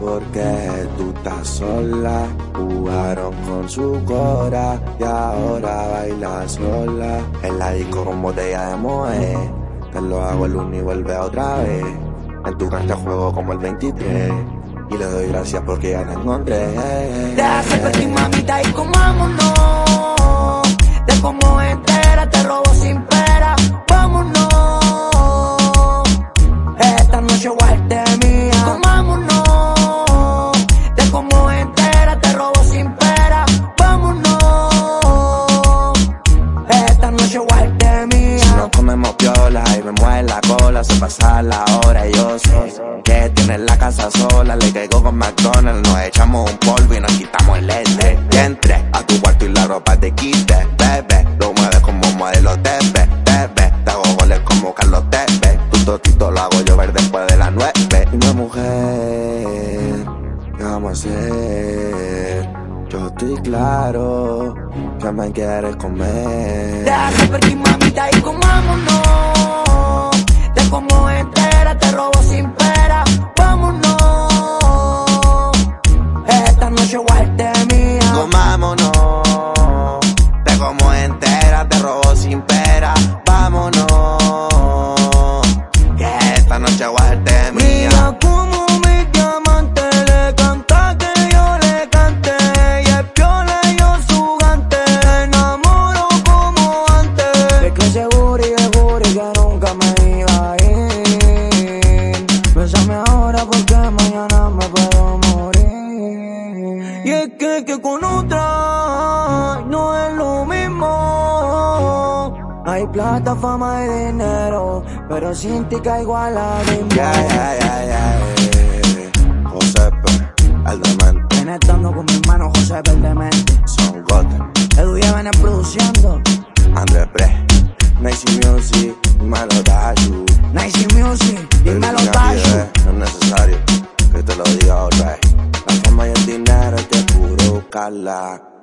porque tú estás sola. Jugaron con su cora y ahora baila sola. En la disco con botella de moe. Te lo hago el uno y vuelve otra vez. En tu cancha juego como el 23. Y le doy gracias porque ya te encontré. Deja que mamita y comámonos. Mía. Si no comemos piola y me mueve la cola, se pasa la hora y yo sé que tienes la casa sola. Le caigo con McDonald's, nos echamos un polvo y nos quitamos el este. Y entré a tu cuarto y la ropa te quite, bebé. Lo mueves como modelo TV, bebé. Te hago goles como Carlos Tevez. Tu totito lo hago llover después de las nueve. Dime mujer, ¿qué vamos a hacer? Yo estoy claro que me quieres comer. Deja que perdí mamita y comámonos. De como entera te robo sin pera. Vámonos. Esta noche guarte mía. Comámonos, te como entera, te robo sin pera. Vámonos, que esta noche guarte mía. Mira Y es que, que con otra no es lo mismo. Hay plata, fama y dinero, pero sin ti caigo a la Ya, ya, ya, ya. eh. Josepe, el demente, Conectando con mi hermano José Verdemente. son Gotham, Edu viene produciendo. André Pre, Nice Music, Malo dinero te puro.